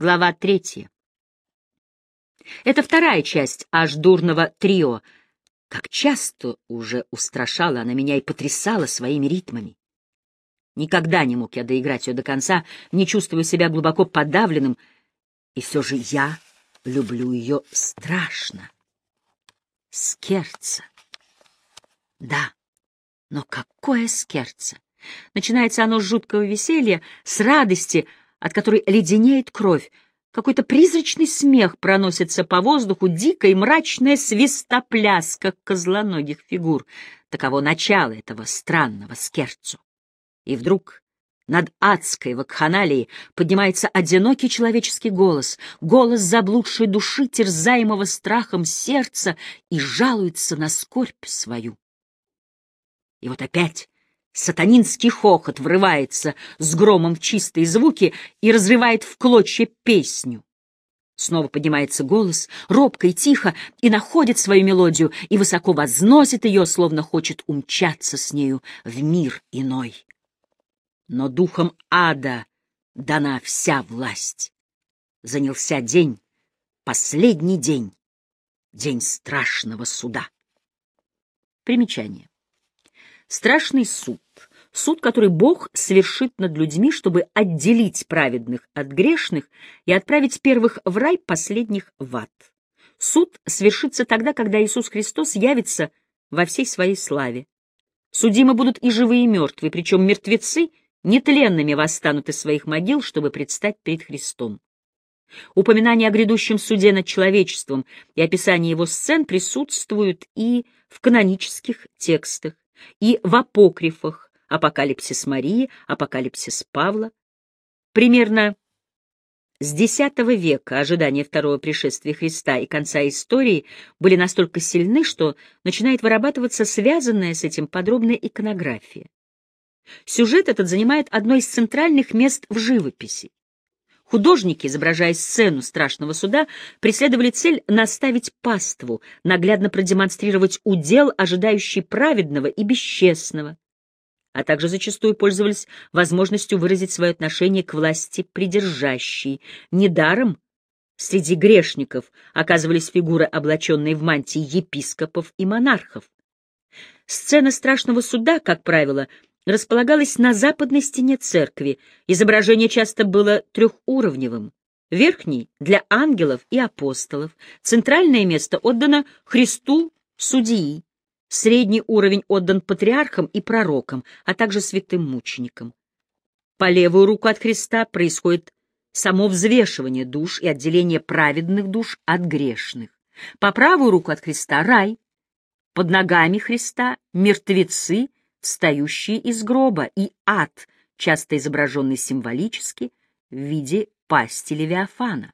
Глава третья. Это вторая часть аж дурного трио. Как часто уже устрашала она меня и потрясала своими ритмами. Никогда не мог я доиграть ее до конца, не чувствуя себя глубоко подавленным, и все же я люблю ее страшно. Скерца. Да, но какое скерца! Начинается оно с жуткого веселья, с радости, от которой леденеет кровь. Какой-то призрачный смех проносится по воздуху, дикая и мрачная свистопляска козлоногих фигур. Таково начало этого странного скерцу. И вдруг над адской вакханалией поднимается одинокий человеческий голос, голос заблудшей души, терзаемого страхом сердца, и жалуется на скорбь свою. И вот опять сатанинский хохот врывается с громом в чистые звуки и разрывает в клочья песню. Снова поднимается голос, робко и тихо, и находит свою мелодию, и высоко возносит ее, словно хочет умчаться с нею в мир иной. Но духом ада дана вся власть. Занялся день, последний день, день страшного суда. Примечание. Страшный суд. Суд, который Бог совершит над людьми, чтобы отделить праведных от грешных и отправить первых в рай, последних в ад. Суд свершится тогда, когда Иисус Христос явится во всей своей славе. Судимы будут и живые, и мертвые, причем мертвецы нетленными восстанут из своих могил, чтобы предстать перед Христом. Упоминание о грядущем суде над человечеством и описание его сцен присутствуют и в канонических текстах, и в апокрифах «Апокалипсис Марии», «Апокалипсис Павла». Примерно с X века ожидания второго пришествия Христа и конца истории были настолько сильны, что начинает вырабатываться связанная с этим подробная иконография. Сюжет этот занимает одно из центральных мест в живописи. Художники, изображая сцену страшного суда, преследовали цель наставить паству, наглядно продемонстрировать удел, ожидающий праведного и бесчестного, а также зачастую пользовались возможностью выразить свое отношение к власти придержащей. Недаром среди грешников оказывались фигуры, облаченные в мантии епископов и монархов. Сцена страшного суда, как правило, — располагалась на западной стене церкви. Изображение часто было трехуровневым. Верхний — для ангелов и апостолов. Центральное место отдано Христу, судьи. Средний уровень отдан патриархам и пророкам, а также святым мученикам. По левую руку от Христа происходит само взвешивание душ и отделение праведных душ от грешных. По правую руку от Христа — рай. Под ногами Христа — мертвецы — встающие из гроба, и ад, часто изображенный символически в виде пасти Левиафана.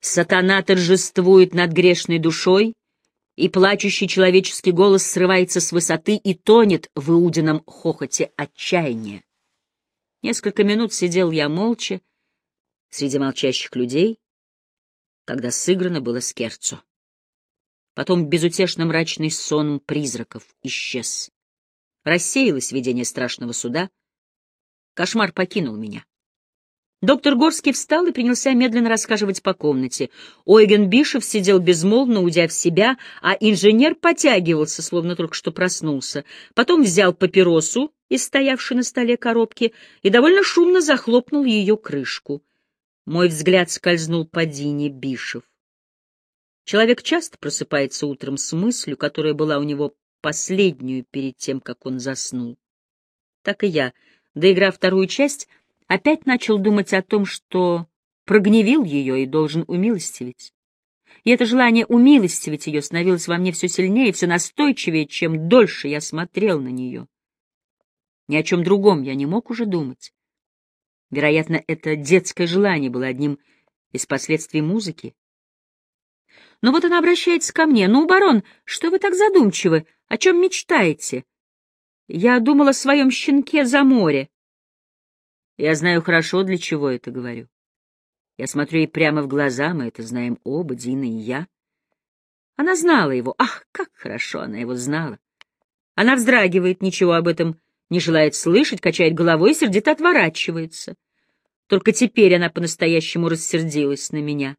Сатана торжествует над грешной душой, и плачущий человеческий голос срывается с высоты и тонет в иудином хохоте отчаяния. Несколько минут сидел я молча среди молчащих людей, когда сыграно было скерцо. Потом безутешно мрачный сон призраков исчез. Рассеялось видение страшного суда. Кошмар покинул меня. Доктор Горский встал и принялся медленно рассказывать по комнате. Ойген Бишев сидел безмолвно, удя в себя, а инженер потягивался, словно только что проснулся. Потом взял папиросу из стоявшей на столе коробки и довольно шумно захлопнул ее крышку. Мой взгляд скользнул по Дине Бишев. Человек часто просыпается утром с мыслью, которая была у него последнюю перед тем, как он заснул. Так и я, доиграв вторую часть, опять начал думать о том, что прогневил ее и должен умилостивить. И это желание умилостивить ее становилось во мне все сильнее, все настойчивее, чем дольше я смотрел на нее. Ни о чем другом я не мог уже думать. Вероятно, это детское желание было одним из последствий музыки, но вот она обращается ко мне. «Ну, барон, что вы так задумчивы? О чем мечтаете?» «Я думала о своем щенке за море». Я знаю хорошо, для чего это говорю. Я смотрю ей прямо в глаза, мы это знаем оба, Дина и я. Она знала его. Ах, как хорошо она его знала. Она вздрагивает, ничего об этом не желает слышать, качает головой и сердито отворачивается. Только теперь она по-настоящему рассердилась на меня.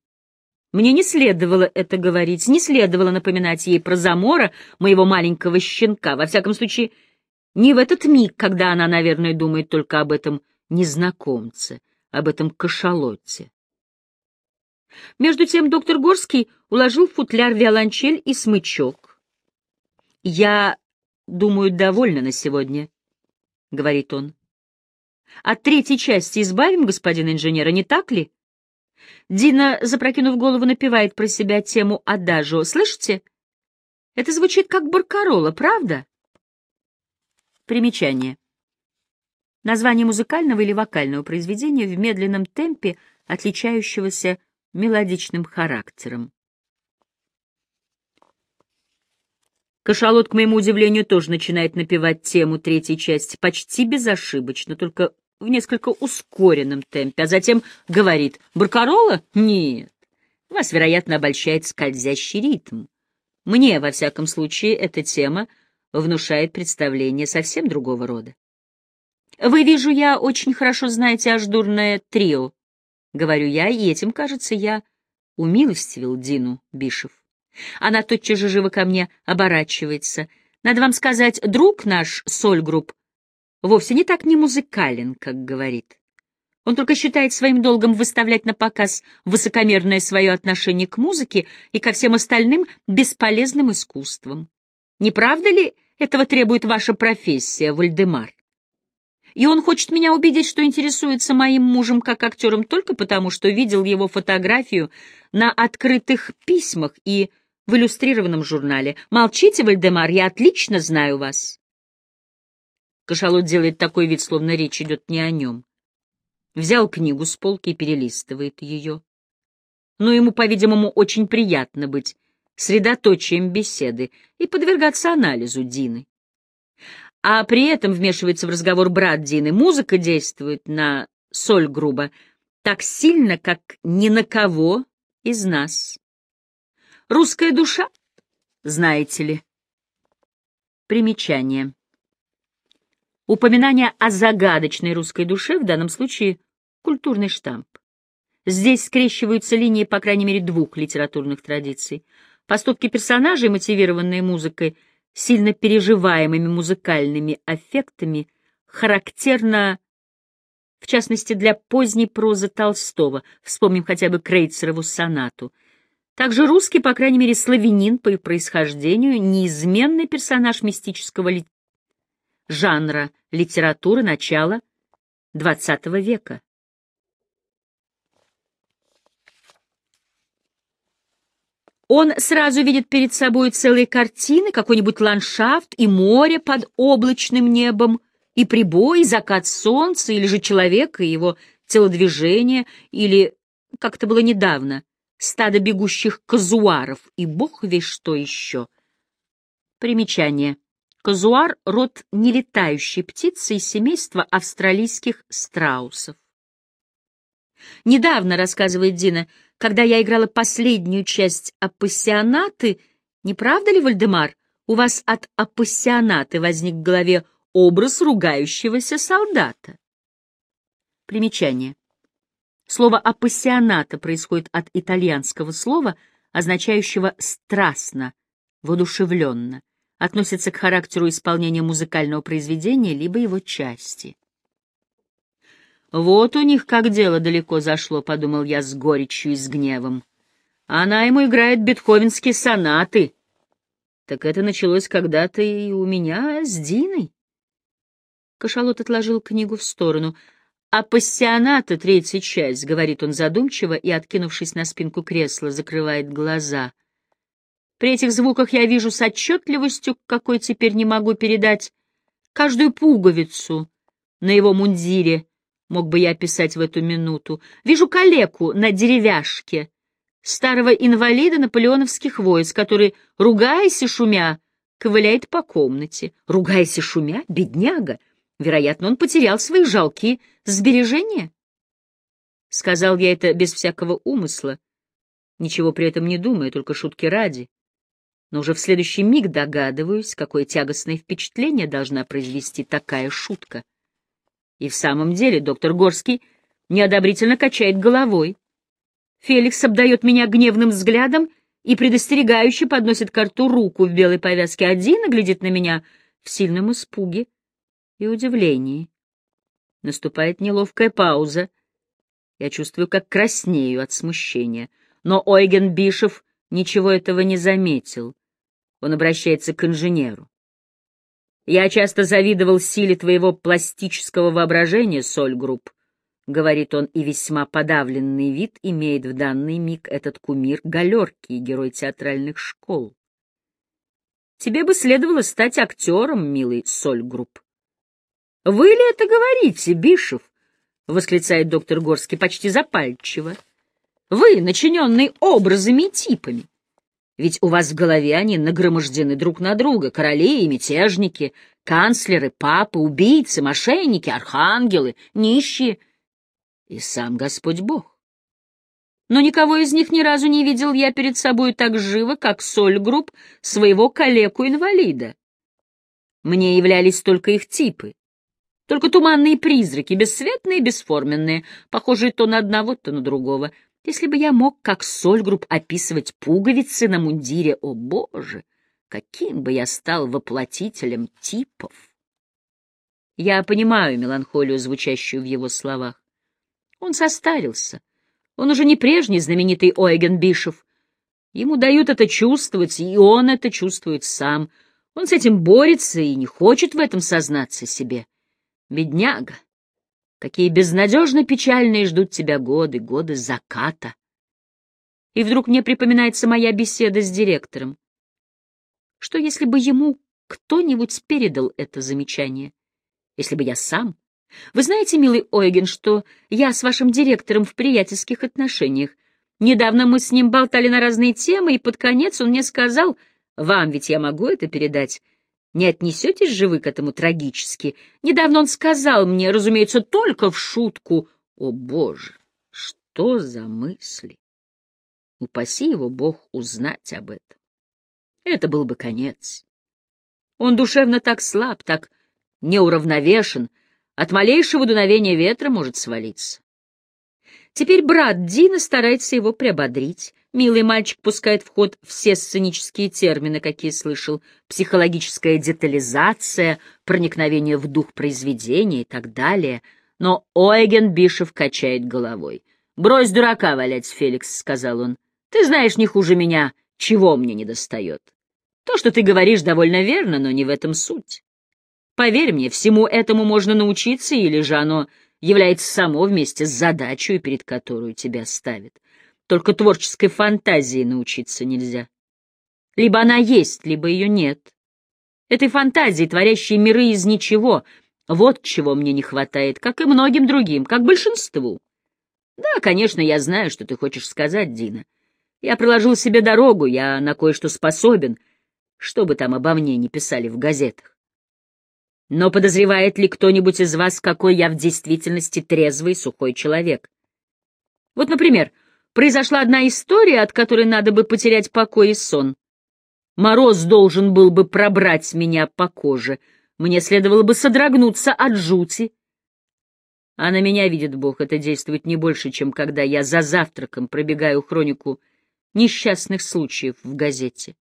Мне не следовало это говорить, не следовало напоминать ей про Замора, моего маленького щенка, во всяком случае, не в этот миг, когда она, наверное, думает только об этом незнакомце, об этом кашалоте. Между тем доктор Горский уложил в футляр виолончель и смычок. «Я, думаю, довольна на сегодня», — говорит он. «От третьей части избавим господина инженера, не так ли?» Дина, запрокинув голову, напевает про себя тему «Адажио». «Слышите? Это звучит как баркарола, правда?» Примечание. Название музыкального или вокального произведения в медленном темпе, отличающегося мелодичным характером. Кашалот, к моему удивлению, тоже начинает напевать тему третьей части почти безошибочно, только в несколько ускоренном темпе, а затем говорит «Баркарола? Нет. Вас, вероятно, обольщает скользящий ритм. Мне, во всяком случае, эта тема внушает представление совсем другого рода. Вы, вижу я, очень хорошо знаете аждурное трио, — говорю я, и этим, кажется, я умилостивил Дину Бишев. Она тотчас же живо ко мне оборачивается. Надо вам сказать, друг наш, Сольгрупп, вовсе не так не музыкален, как говорит. Он только считает своим долгом выставлять на показ высокомерное свое отношение к музыке и ко всем остальным бесполезным искусствам. Не правда ли этого требует ваша профессия, Вальдемар? И он хочет меня убедить, что интересуется моим мужем как актером только потому, что видел его фотографию на открытых письмах и в иллюстрированном журнале. Молчите, Вальдемар, я отлично знаю вас. Кашалот делает такой вид, словно речь идет не о нем. Взял книгу с полки и перелистывает ее. Но ему, по-видимому, очень приятно быть средоточием беседы и подвергаться анализу Дины а при этом вмешивается в разговор брат Дины. Музыка действует на соль грубо так сильно, как ни на кого из нас. Русская душа, знаете ли. Примечание. Упоминание о загадочной русской душе, в данном случае культурный штамп. Здесь скрещиваются линии, по крайней мере, двух литературных традиций. Поступки персонажей, мотивированные музыкой, сильно переживаемыми музыкальными аффектами, характерно, в частности, для поздней прозы Толстого, вспомним хотя бы Крейцерову сонату. Также русский, по крайней мере, славянин по происхождению, неизменный персонаж мистического. Жанра литературы начала XX века. Он сразу видит перед собой целые картины, какой-нибудь ландшафт и море под облачным небом, и прибой, и закат солнца, или же человека и его телодвижение, или, как это было недавно, стадо бегущих казуаров, и бог весь что еще. Примечание. Казуар — род нелетающей птицы из семейства австралийских страусов. Недавно, рассказывает Дина, когда я играла последнюю часть «Апассионаты», не правда ли, Вальдемар, у вас от «Апассионаты» возник в голове образ ругающегося солдата? Примечание. Слово «апассионата» происходит от итальянского слова, означающего «страстно», «воодушевленно», относится к характеру исполнения музыкального произведения либо его части. «Вот у них как дело далеко зашло», — подумал я с горечью и с гневом. «Она ему играет бетховенские сонаты». Так это началось когда-то и у меня с Диной. Кашалот отложил книгу в сторону. «А пассионата, третья часть», — говорит он задумчиво и, откинувшись на спинку кресла, закрывает глаза. При этих звуках я вижу с отчетливостью, какой теперь не могу передать, каждую пуговицу на его мундире — мог бы я описать в эту минуту. Вижу калеку на деревяшке, старого инвалида наполеоновских войск, который, ругаясь и шумя, ковыляет по комнате. Ругаясь и шумя, бедняга, вероятно, он потерял свои жалкие сбережения. Сказал я это без всякого умысла, ничего при этом не думая, только шутки ради. Но уже в следующий миг догадываюсь, какое тягостное впечатление должна произвести такая шутка. И в самом деле доктор Горский неодобрительно качает головой. Феликс обдает меня гневным взглядом и предостерегающе подносит к рту руку в белой повязке, Дина глядит на меня в сильном испуге и удивлении. Наступает неловкая пауза. Я чувствую, как краснею от смущения. Но Ойген Бишев ничего этого не заметил. Он обращается к инженеру. «Я часто завидовал силе твоего пластического воображения, Сольгрупп. — говорит он, и весьма подавленный вид имеет в данный миг этот кумир галерки герой театральных школ. Тебе бы следовало стать актером, милый Сольгрупп. — Вы ли это говорите, Бишев? — восклицает доктор Горский почти запальчиво. — Вы, начиненный образами и типами. Ведь у вас в голове они нагромождены друг на друга, короли и мятежники, канцлеры, папы, убийцы, мошенники, архангелы, нищие — и сам Господь Бог. Но никого из них ни разу не видел я перед собой так живо, как Сольгрупп своего калеку-инвалида. Мне являлись только их типы, только туманные призраки, бесцветные бесформенные, похожие то на одного, то на другого. Если бы я мог, как Сольгрупп, описывать пуговицы на мундире, о боже, каким бы я стал воплотителем типов! Я понимаю меланхолию, звучащую в его словах. Он состарился. Он уже не прежний знаменитый Ойген Бишев. Ему дают это чувствовать, и он это чувствует сам. Он с этим борется и не хочет в этом сознаться себе. Бедняга, какие безнадежно печальные ждут тебя годы, годы заката. И вдруг мне припоминается моя беседа с директором. Что если бы ему кто-нибудь передал это замечание? Если бы я сам? Вы знаете, милый Ойген, что я с вашим директором в приятельских отношениях. Недавно мы с ним болтали на разные темы, и под конец он мне сказал, «Вам ведь я могу это передать. Не отнесетесь же вы к этому трагически?» Недавно он сказал мне, разумеется, только в шутку, «О, Боже, что за мысли!» Упаси его Бог узнать об этом. Это был бы конец. Он душевно так слаб, так неуравновешен, от малейшего дуновения ветра может свалиться. Теперь брат Дина старается его приободрить. Милый мальчик пускает в ход все сценические термины, какие слышал, психологическая детализация, проникновение в дух произведения и так далее. Но Ойген Бишев качает головой. «Брось дурака валять, Феликс», — сказал он. «Ты знаешь не хуже меня, чего мне не достает. То, что ты говоришь, довольно верно, но не в этом суть. Поверь мне, всему этому можно научиться, или же оно является само вместе с задачей, перед которую тебя ставят. Только творческой фантазии научиться нельзя. Либо она есть, либо ее нет. Этой фантазии, творящей миры из ничего, вот чего мне не хватает, как и многим другим, как большинству. Да, конечно, я знаю, что ты хочешь сказать, Дина. Я проложил себе дорогу, я на кое-что способен, что бы там обо мне не писали в газетах. Но подозревает ли кто-нибудь из вас, какой я в действительности трезвый, сухой человек? Вот, например, произошла одна история, от которой надо бы потерять покой и сон. Мороз должен был бы пробрать меня по коже. Мне следовало бы содрогнуться от жути. А на меня, видит Бог, это действует не больше, чем когда я за завтраком пробегаю хронику несчастных случаев в газете.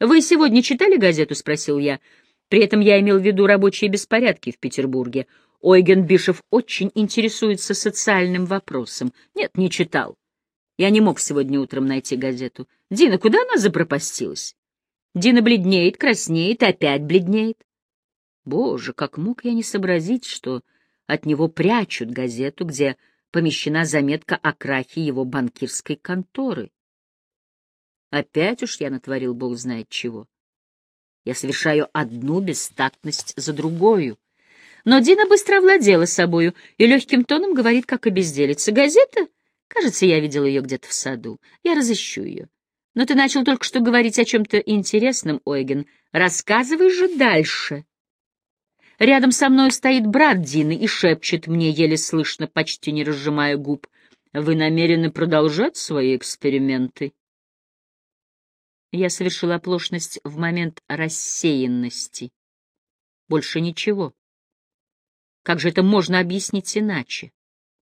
«Вы сегодня читали газету?» — спросил я. При этом я имел в виду рабочие беспорядки в Петербурге. Ойген Бишев очень интересуется социальным вопросом. Нет, не читал. Я не мог сегодня утром найти газету. Дина, куда она запропастилась? Дина бледнеет, краснеет, опять бледнеет. Боже, как мог я не сообразить, что от него прячут газету, где помещена заметка о крахе его банкирской конторы. Опять уж я натворил бог знает чего. Я совершаю одну бестактность за другую. Но Дина быстро овладела собою и легким тоном говорит, как и безделица. «Газета? Кажется, я видел ее где-то в саду. Я разыщу ее. Но ты начал только что говорить о чем-то интересном, Ойген. Рассказывай же дальше». Рядом со мной стоит брат Дины и шепчет мне, еле слышно, почти не разжимая губ. «Вы намерены продолжать свои эксперименты?» Я совершила оплошность в момент рассеянности. Больше ничего. Как же это можно объяснить иначе?